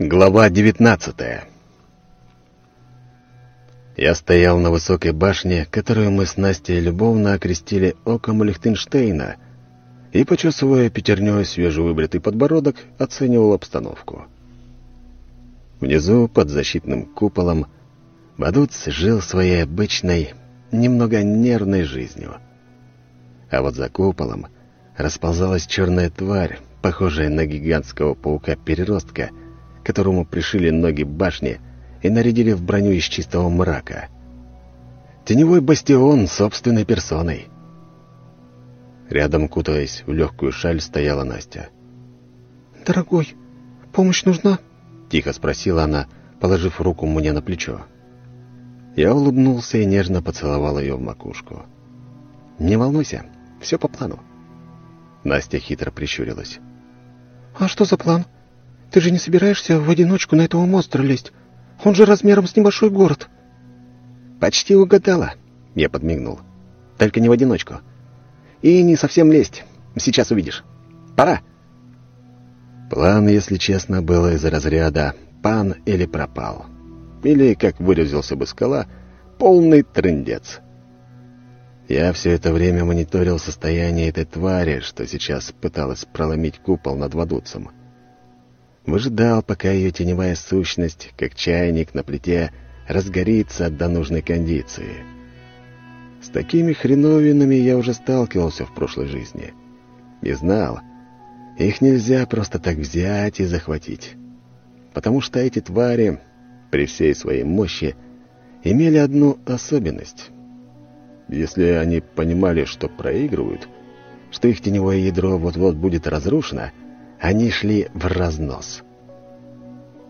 Глава девятнадцатая Я стоял на высокой башне, которую мы с Настей любовно окрестили оком Лихтенштейна, и, почесывая пятерней свежевыбритый подбородок, оценивал обстановку. Внизу, под защитным куполом, Бадуц жил своей обычной, немного нервной жизнью. А вот за куполом расползалась черная тварь, похожая на гигантского паука-переростка — которому пришили ноги башни и нарядили в броню из чистого мрака. Теневой бастион собственной персоной. Рядом, кутаясь в легкую шаль, стояла Настя. «Дорогой, помощь нужна?» — тихо спросила она, положив руку мне на плечо. Я улыбнулся и нежно поцеловал ее в макушку. «Не волнуйся, все по плану». Настя хитро прищурилась. «А что за план?» Ты же не собираешься в одиночку на этого монстра лезть? Он же размером с небольшой город». «Почти угадала», — я подмигнул. «Только не в одиночку. И не совсем лезть. Сейчас увидишь. Пора». План, если честно, был из разряда «пан или пропал». Или, как выразился бы скала, полный трындец. Я все это время мониторил состояние этой твари, что сейчас пыталась проломить купол над Вадуцем выжидал, пока ее теневая сущность, как чайник на плите, разгорится до нужной кондиции. С такими хреновинами я уже сталкивался в прошлой жизни. И знал, их нельзя просто так взять и захватить. Потому что эти твари, при всей своей мощи, имели одну особенность. Если они понимали, что проигрывают, что их теневое ядро вот-вот будет разрушено — они шли в разнос.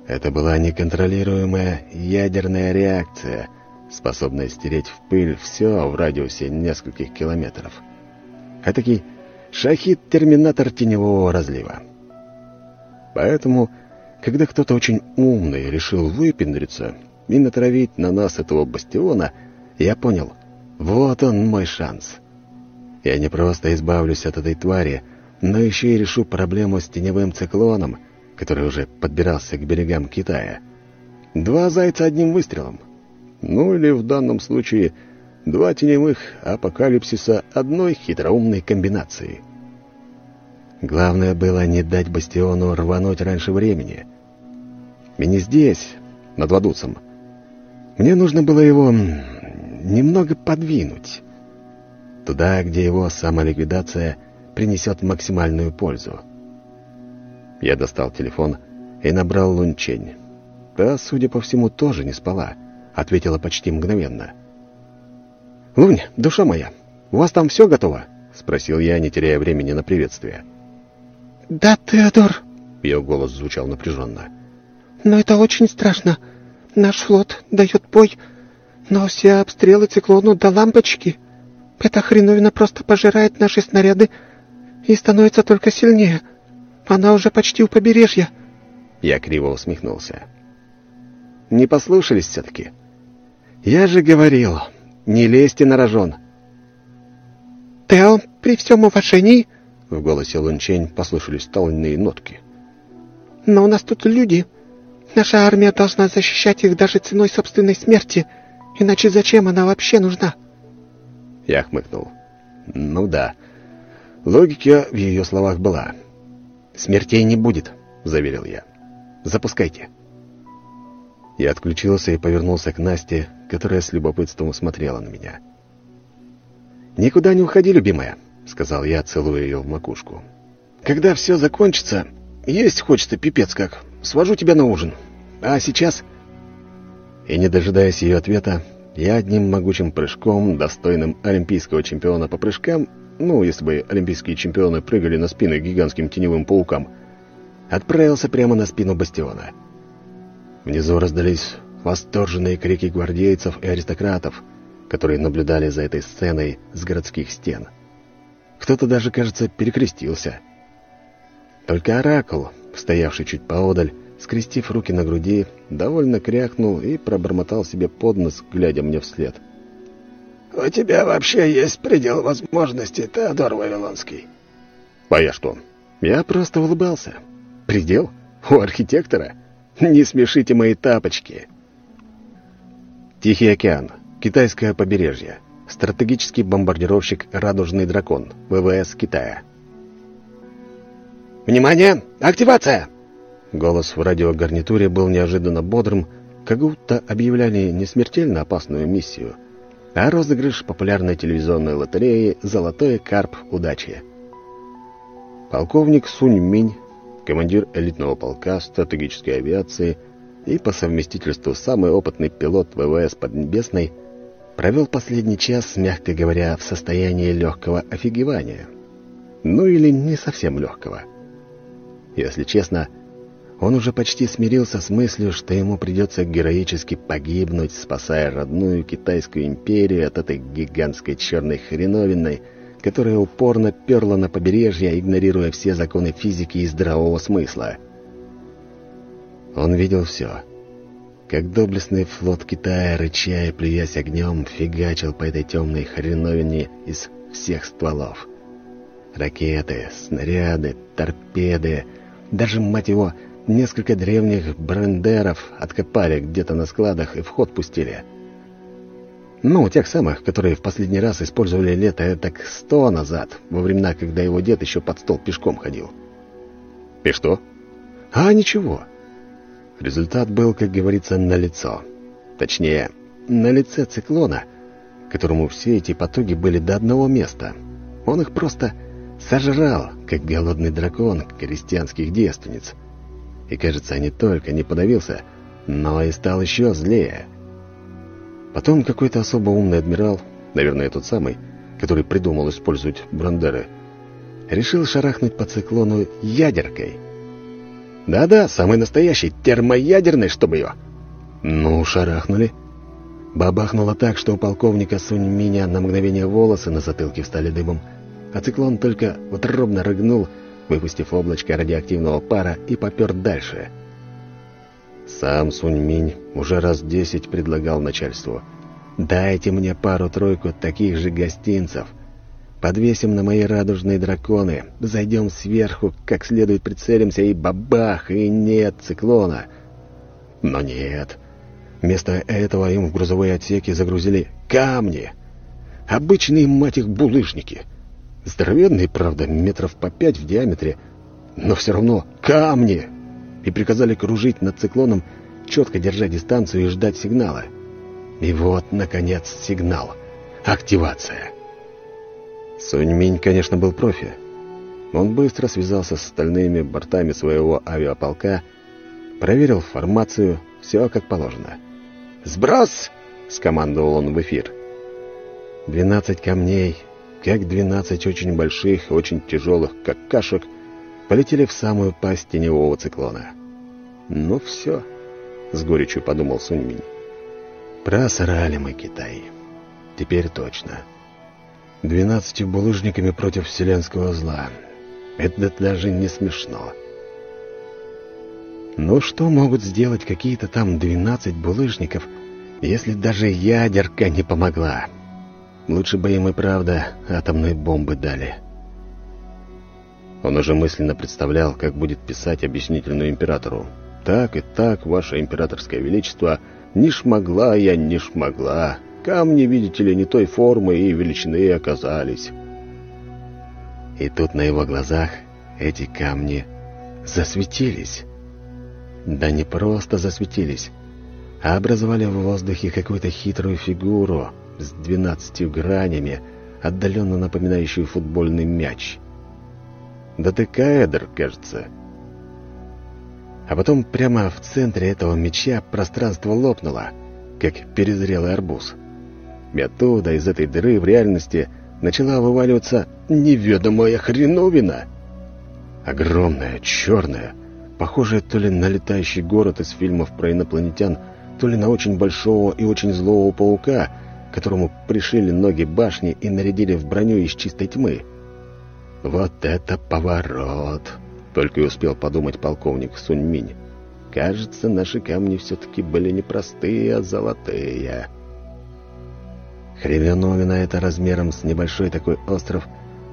Это была неконтролируемая ядерная реакция, способная стереть в пыль все в радиусе нескольких километров. Этакий шахид-терминатор теневого разлива. Поэтому, когда кто-то очень умный решил выпендриться и натравить на нас этого бастиона, я понял, вот он мой шанс. Я не просто избавлюсь от этой твари, но еще и решу проблему с теневым циклоном, который уже подбирался к берегам Китая. Два зайца одним выстрелом. Ну или в данном случае два теневых апокалипсиса одной хитроумной комбинации. Главное было не дать бастиону рвануть раньше времени. И не здесь, над Вадуцем. Мне нужно было его немного подвинуть. Туда, где его самоликвидация принесет максимальную пользу. Я достал телефон и набрал Лунчень. Та, судя по всему, тоже не спала. Ответила почти мгновенно. «Лунь, душа моя, у вас там все готово?» Спросил я, не теряя времени на приветствие. «Да, Теодор!» Ее голос звучал напряженно. «Но это очень страшно. Наш флот дает бой, но все обстрелы циклону до лампочки. Эта хреновина просто пожирает наши снаряды и становится только сильнее. Она уже почти у побережья». Я криво усмехнулся. «Не послушались все-таки? Я же говорил, не лезьте на рожон». «Тео, при всем уважении...» В голосе Лунчень послышались стальные нотки. «Но у нас тут люди. Наша армия должна защищать их даже ценой собственной смерти. Иначе зачем она вообще нужна?» Я хмыкнул. «Ну да, Логика в ее словах была. «Смертей не будет», — заверил я. «Запускайте». Я отключился и повернулся к Насте, которая с любопытством смотрела на меня. «Никуда не уходи, любимая», — сказал я, целуя ее в макушку. «Когда все закончится, есть хочется пипец как. Свожу тебя на ужин. А сейчас...» И не дожидаясь ее ответа, я одним могучим прыжком, достойным олимпийского чемпиона по прыжкам, ну, если бы олимпийские чемпионы прыгали на спины гигантским теневым паукам, отправился прямо на спину бастиона. Внизу раздались восторженные крики гвардейцев и аристократов, которые наблюдали за этой сценой с городских стен. Кто-то даже, кажется, перекрестился. Только Оракул, стоявший чуть поодаль, скрестив руки на груди, довольно крякнул и пробормотал себе под нос, глядя мне вслед — «У тебя вообще есть предел возможностей, Теодор Вавилонский?» «А я что? Я просто улыбался. Предел? У архитектора? Не смешите мои тапочки. Тихий океан. Китайское побережье. Стратегический бомбардировщик «Радужный дракон» ВВС Китая. «Внимание! Активация!» Голос в радиогарнитуре был неожиданно бодрым, как будто объявляли не смертельно опасную миссию, а розыгрыш популярной телевизионной лотереи «Золотой карп удачи». Полковник Сунь Минь, командир элитного полка стратегической авиации и по совместительству самый опытный пилот ВВС Поднебесной, провел последний час, мягко говоря, в состоянии легкого офигевания. Ну или не совсем легкого. Если честно, он уже почти смирился с мыслью, что ему придется героически погибнуть, спасая родную Китайскую империю от этой гигантской черной хреновиной, которая упорно перла на побережье, игнорируя все законы физики и здравого смысла. Он видел все. Как доблестный флот Китая, рыча и плюясь огнем, фигачил по этой темной хреновине из всех стволов. Ракеты, снаряды, торпеды, даже, мать его, несколько древних брендеров откопали где-то на складах и в ход пустили. Ну, тех самых, которые в последний раз использовали лето так сто назад, во времена, когда его дед еще под стол пешком ходил. И что? А, ничего. Результат был, как говорится, на лицо. Точнее, на лице циклона, которому все эти потуги были до одного места. Он их просто сожрал, как голодный дракон крестьянских девственниц. И, кажется, не только не подавился, но и стал еще злее. Потом какой-то особо умный адмирал, наверное, тот самый, который придумал использовать брандеры, решил шарахнуть по циклону ядеркой. Да-да, самый настоящий, термоядерный, чтобы ее. Ну, шарахнули. Бабахнуло так, что у полковника Сунь меня на мгновение волосы на затылке встали дыбом, а циклон только утробно рыгнул, выпустив облачко радиоактивного пара и попер дальше — сам Сунь-Минь уже раз десять предлагал начальству. «Дайте мне пару-тройку таких же гостинцев. Подвесим на мои радужные драконы, зайдем сверху, как следует прицелимся, и бабах, и нет циклона». Но нет. Вместо этого им в грузовые отсеки загрузили камни. Обычные, мать их, булыжники. Здоровенные, правда, метров по пять в диаметре, но все равно камни, и приказали кружить над циклоном, четко держать дистанцию и ждать сигнала. И вот, наконец, сигнал. Активация. Суньминь, конечно, был профи. Он быстро связался с остальными бортами своего авиаполка, проверил формацию, все как положено. «Сброс!» — скомандовал он в эфир. Двенадцать камней, как двенадцать очень больших, очень тяжелых какашек, полетели в самую пасть теневого циклона. «Ну все», — с горечью подумал Суньминь. «Просрали мы Китай. Теперь точно. Двенадцатью булыжниками против вселенского зла. Это даже не смешно». Ну что могут сделать какие-то там двенадцать булыжников, если даже ядерка не помогла? Лучше бы им и правда атомные бомбы дали. Он уже мысленно представлял, как будет писать объяснительную императору. «Так и так, ваше императорское величество, не шмогла я, не шмогла. Камни, видите ли, не той формы и величины оказались». И тут на его глазах эти камни засветились. Да не просто засветились, а образовали в воздухе какую-то хитрую фигуру с двенадцатью гранями, отдаленно напоминающую футбольный мяч. Да ты каэдр, кажется. А потом прямо в центре этого меча пространство лопнуло, как перезрелый арбуз. И оттуда, из этой дыры в реальности, начала вываливаться неведомая хреновина. Огромная, черная, похожая то ли на летающий город из фильмов про инопланетян, то ли на очень большого и очень злого паука, которому пришили ноги башни и нарядили в броню из чистой тьмы. «Вот это поворот!» — только и успел подумать полковник Суньминь. «Кажется, наши камни все-таки были не простые, а золотые». Хребеновина это размером с небольшой такой остров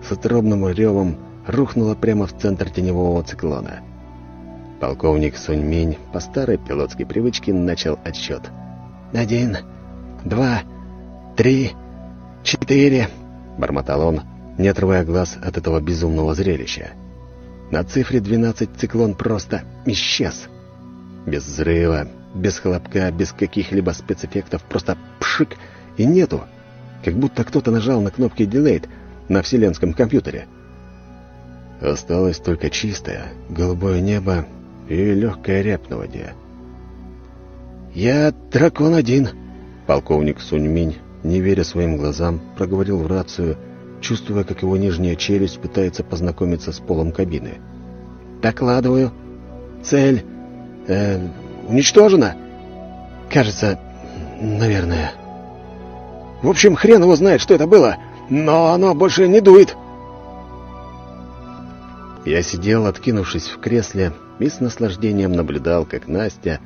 с утробным ревом рухнула прямо в центр теневого циклона. Полковник Суньминь по старой пилотской привычке начал отсчет. «Один, два, три, четыре», — бормотал он, не отрывая глаз от этого безумного зрелища. На цифре 12 циклон просто исчез. Без взрыва, без хлопка, без каких-либо спецэффектов, просто пшик и нету. Как будто кто-то нажал на кнопки «Delayed» на вселенском компьютере. Осталось только чистое, голубое небо и легкая рябь на воде. «Я дракон один!» Полковник Суньминь, не веря своим глазам, проговорил в рацию, чувствуя, как его нижняя челюсть пытается познакомиться с полом кабины. «Докладываю. Цель э, уничтожена. Кажется, наверное. В общем, хрен его знает, что это было, но оно больше не дует». Я сидел, откинувшись в кресле, и с наслаждением наблюдал, как Настя,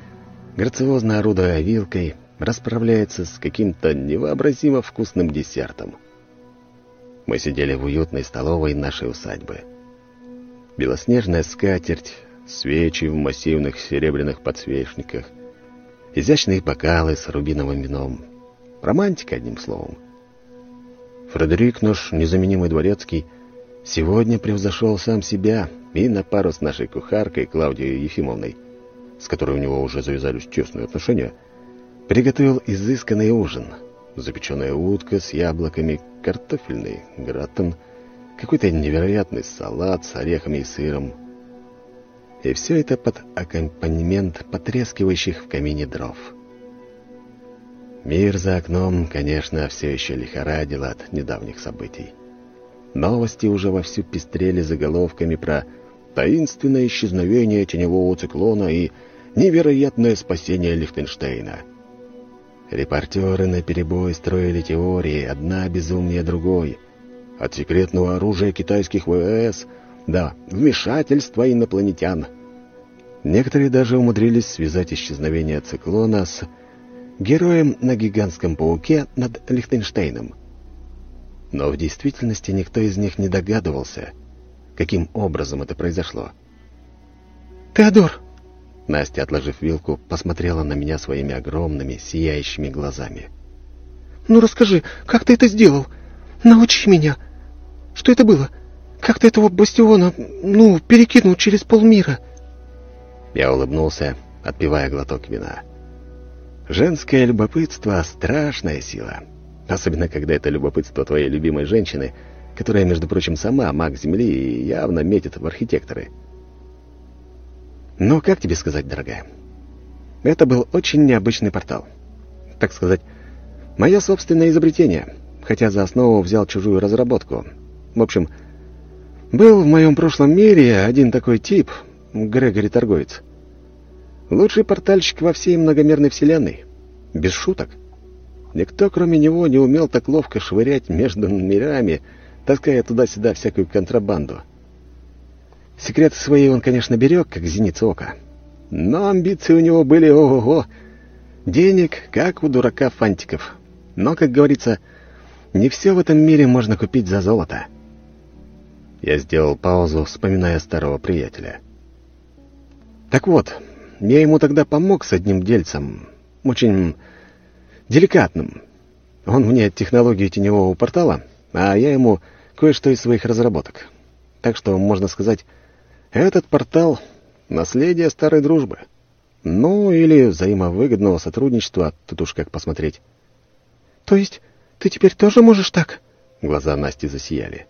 грациозно орудуя вилкой, расправляется с каким-то невообразимо вкусным десертом. Мы сидели в уютной столовой нашей усадьбы. Белоснежная скатерть, свечи в массивных серебряных подсвечниках, изящные бокалы с рубиновым вином. Романтика, одним словом. Фредерик, наш незаменимый дворецкий, сегодня превзошел сам себя и на пару с нашей кухаркой Клаудией Ефимовной, с которой у него уже завязались честные отношения, приготовил изысканный ужин. Запеченная утка с яблоками, картофельный гратен, какой-то невероятный салат с орехами и сыром. И все это под аккомпанемент потрескивающих в камине дров. Мир за окном, конечно, все еще лихорадил от недавних событий. Новости уже вовсю пестрели заголовками про таинственное исчезновение теневого циклона и невероятное спасение Лихтенштейна. Репортеры наперебой строили теории, одна безумнее другой. От секретного оружия китайских ВС до вмешательства инопланетян. Некоторые даже умудрились связать исчезновение циклона с героем на гигантском пауке над Лихтенштейном. Но в действительности никто из них не догадывался, каким образом это произошло. «Теодор!» Настя, отложив вилку, посмотрела на меня своими огромными, сияющими глазами. «Ну расскажи, как ты это сделал? Научи меня! Что это было? Как ты этого бастиона, ну, перекинул через полмира?» Я улыбнулся, отпивая глоток вина. «Женское любопытство — страшная сила. Особенно, когда это любопытство твоей любимой женщины, которая, между прочим, сама маг Земли и явно метит в архитекторы. Но как тебе сказать, дорогая? Это был очень необычный портал. Так сказать, мое собственное изобретение, хотя за основу взял чужую разработку. В общем, был в моем прошлом мире один такой тип, Грегори Торговец. Лучший портальщик во всей многомерной вселенной. Без шуток. — Никто, кроме него, не умел так ловко швырять между мирами, таская туда-сюда всякую контрабанду. Секреты свои он, конечно, берег, как зеницу ока. Но амбиции у него были ого-го. Денег, как у дурака фантиков. Но, как говорится, не все в этом мире можно купить за золото. Я сделал паузу, вспоминая старого приятеля. Так вот, я ему тогда помог с одним дельцем. Очень деликатным. Он мне технологию теневого портала, а я ему кое-что из своих разработок. Так что, можно сказать, этот портал — наследие старой дружбы. Ну, или взаимовыгодного сотрудничества, тут уж как посмотреть. — То есть ты теперь тоже можешь так? Глаза Насти засияли.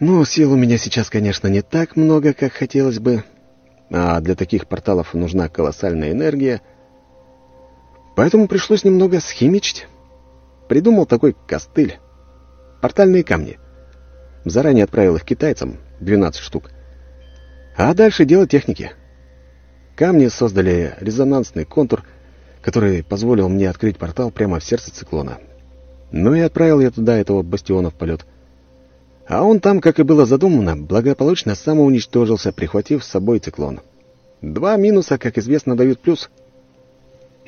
Ну, сил у меня сейчас, конечно, не так много, как хотелось бы. А для таких порталов нужна колоссальная энергия — Поэтому пришлось немного схимичить. Придумал такой костыль. Портальные камни. Заранее отправил их китайцам, 12 штук. А дальше дело техники. Камни создали резонансный контур, который позволил мне открыть портал прямо в сердце циклона. Ну и отправил я туда этого бастиона в полет. А он там, как и было задумано, благополучно самоуничтожился, прихватив с собой циклон. Два минуса, как известно, дают плюс —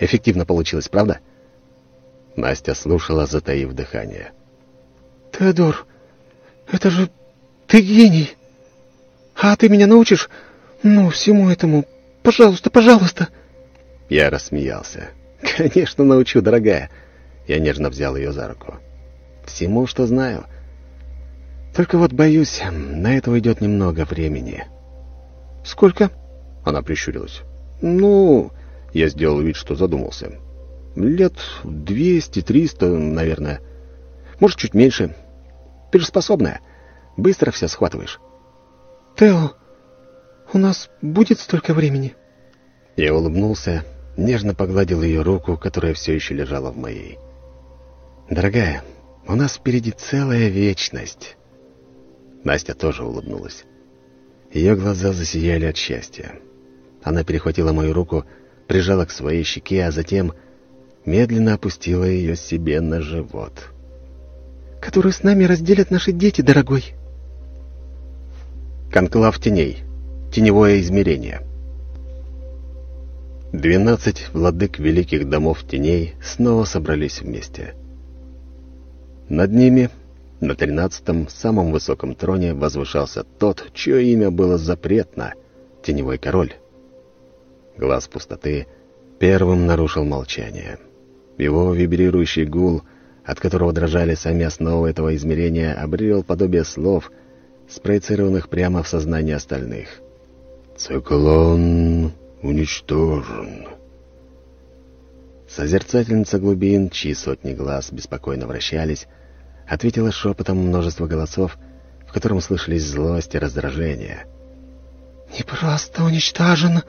Эффективно получилось, правда?» Настя слушала, затаив дыхание. «Теодор, это же ты гений! А ты меня научишь? Ну, всему этому, пожалуйста, пожалуйста. Я рассмеялся. Конечно, научу, дорогая. Я нежно взял ее за руку. Всему, что знаю. Только вот боюсь, на это уйдет немного времени. Сколько? Она прищурилась. Ну, я сделал вид, что задумался. Лет двести-триста, наверное. Может, чуть меньше. Ты же способная. Быстро все схватываешь. Тео, у нас будет столько времени? Я улыбнулся, нежно погладил ее руку, которая все еще лежала в моей. «Дорогая, у нас впереди целая вечность». Настя тоже улыбнулась. Ее глаза засияли от счастья. Она перехватила мою руку, прижала к своей щеке, а затем медленно опустила ее себе на живот. «Которую с нами разделят наши дети, дорогой!» Конклав теней. Теневое измерение. Двенадцать владык великих домов теней снова собрались вместе. Над ними, на тринадцатом, самом высоком троне, возвышался тот, чье имя было запретно — Теневой Король. Глаз пустоты первым нарушил молчание. Его вибрирующий гул, от которого дрожали сами основы этого измерения, обрел подобие слов, спроецированных прямо в сознание остальных. «Циклон уничтожен». Созерцательница глубин, чьи сотни глаз беспокойно вращались, ответила шепотом множество голосов, в котором слышались злость и раздражение. «Не просто уничтожен,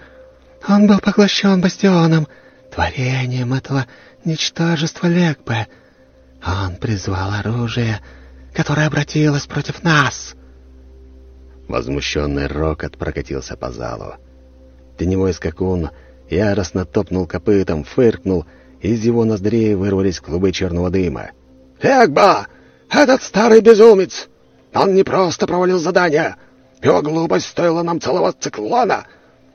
он был поглощен бастионом, творением этого ничтожества Легбе. Он призвал оружие, которое обратилось против нас». Возмущенный рокот прокатился по залу. Теневой скакун яростно топнул копытом, фыркнул, из его ноздрей вырвались клубы черного дыма. «Эгба! Этот старый безумец! Он не просто провалил задание! Его глупость стоила нам целого циклона!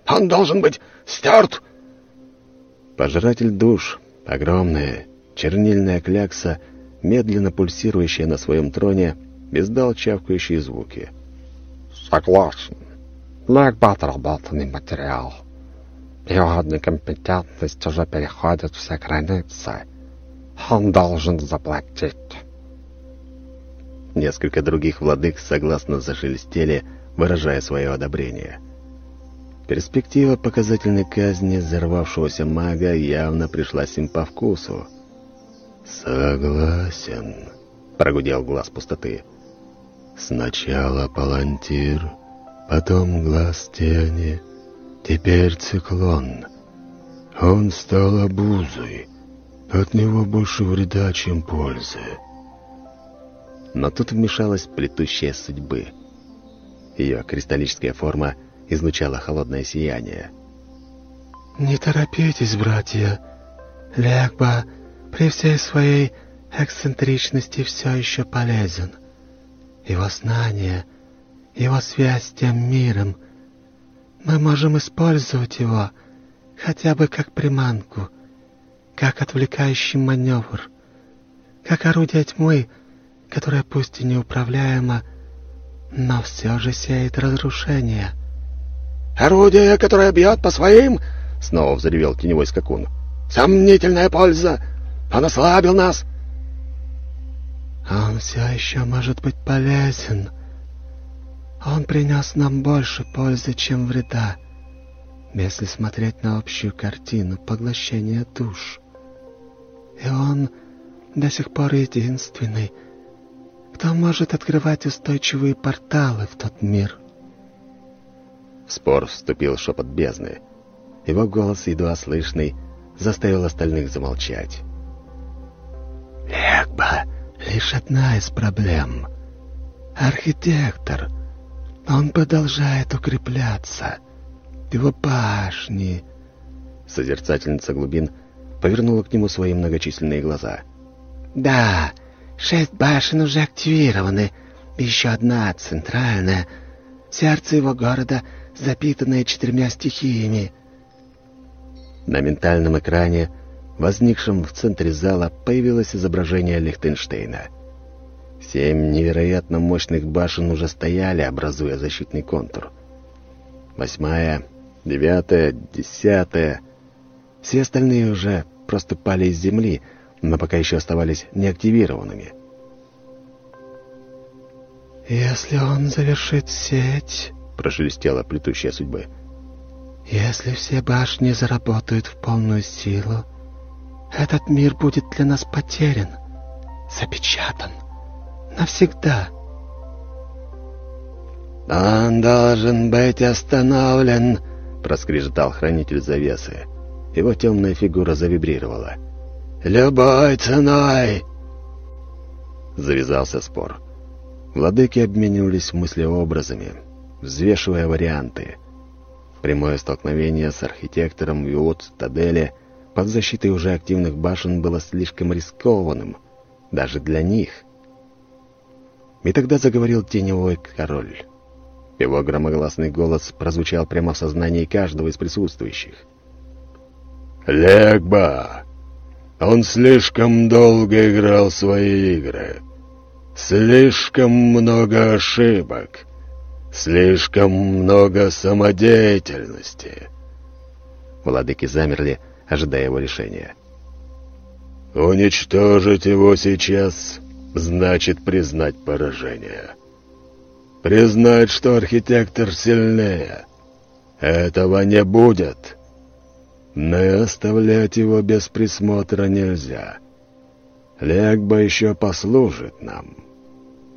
Он должен быть стерт!» Пожиратель душ, огромная, чернильная клякса, медленно пульсирующая на своем троне, издал чавкающие звуки. «Согласен. Легба отработанный материал. Его некомпетентность уже переходит все границы. Он должен заплатить». Несколько других владык согласно зашелестели, выражая свое одобрение. Перспектива показательной казни взорвавшегося мага явно пришлась им по вкусу. «Согласен», — прогудел глаз пустоты. «Сначала палантир, потом глаз тени, теперь циклон. Он стал обузой. От него больше вреда, чем пользы». Но тут вмешалась плетущая судьбы. Ее кристаллическая форма излучала холодное сияние. «Не торопитесь, братья. Легба при всей своей эксцентричности все еще полезен. Его знание, его связь с тем миром. Мы можем использовать его хотя бы как приманку, как отвлекающий маневр, как орудие тьмы — которая пусть и неуправляема, но все же сеет разрушение. «Орудие, которое бьет по своим?» — снова взревел теневой скакун. «Сомнительная польза! Он ослабил нас!» «Он все еще может быть полезен. Он принес нам больше пользы, чем вреда, если смотреть на общую картину поглощения душ. И он до сих пор единственный, кто может открывать устойчивые порталы в тот мир? В спор вступил шепот бездны. Его голос, едва слышный, заставил остальных замолчать. «Легба — лишь одна из проблем. Архитектор, он продолжает укрепляться. Его башни...» Созерцательница глубин повернула к нему свои многочисленные глаза. «Да, — Шесть башен уже активированы. Еще одна, центральная. Сердце его города, запитанное четырьмя стихиями. На ментальном экране, возникшем в центре зала, появилось изображение Лихтенштейна. Семь невероятно мощных башен уже стояли, образуя защитный контур. Восьмая, девятая, десятая. Все остальные уже просто пали из земли, но пока еще оставались неактивированными. «Если он завершит сеть...» — прошелестела плетущая судьбы. «Если все башни заработают в полную силу, этот мир будет для нас потерян, запечатан, навсегда». «Он должен быть остановлен», — проскрежетал хранитель завесы. Его темная фигура завибрировала. «Любой ценой!» Завязался спор. Владыки обменивались мыслеобразами, взвешивая варианты. Прямое столкновение с архитектором Виот Таделе под защитой уже активных башен было слишком рискованным, даже для них. И тогда заговорил теневой король. Его громогласный голос прозвучал прямо в сознании каждого из присутствующих. «Легба! Он слишком долго играл свои игры. Слишком много ошибок. Слишком много самодеятельности». Владыки замерли, ожидая его решения. «Уничтожить его сейчас значит признать поражение» признать, что архитектор сильнее. Этого не будет. Но оставлять его без присмотра нельзя. Легба еще послужит нам.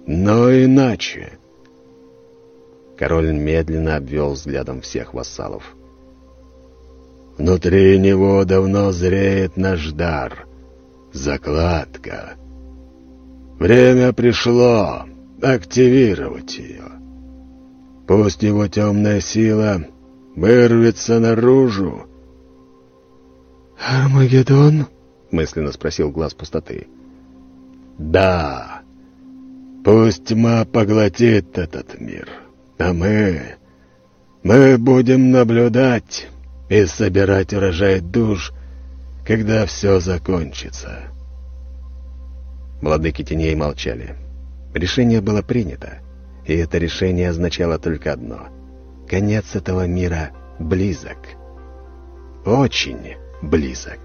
Но иначе... Король медленно обвел взглядом всех вассалов. Внутри него давно зреет наш дар. Закладка. Время пришло активировать ее. Пусть его темная сила вырвется наружу. «Армагеддон?» — мысленно спросил глаз пустоты. «Да. Пусть тьма поглотит этот мир, а мы... Мы будем наблюдать и собирать урожай душ, когда все закончится». Владыки теней молчали. Решение было принято, и это решение означало только одно — конец этого мира близок. Очень близок.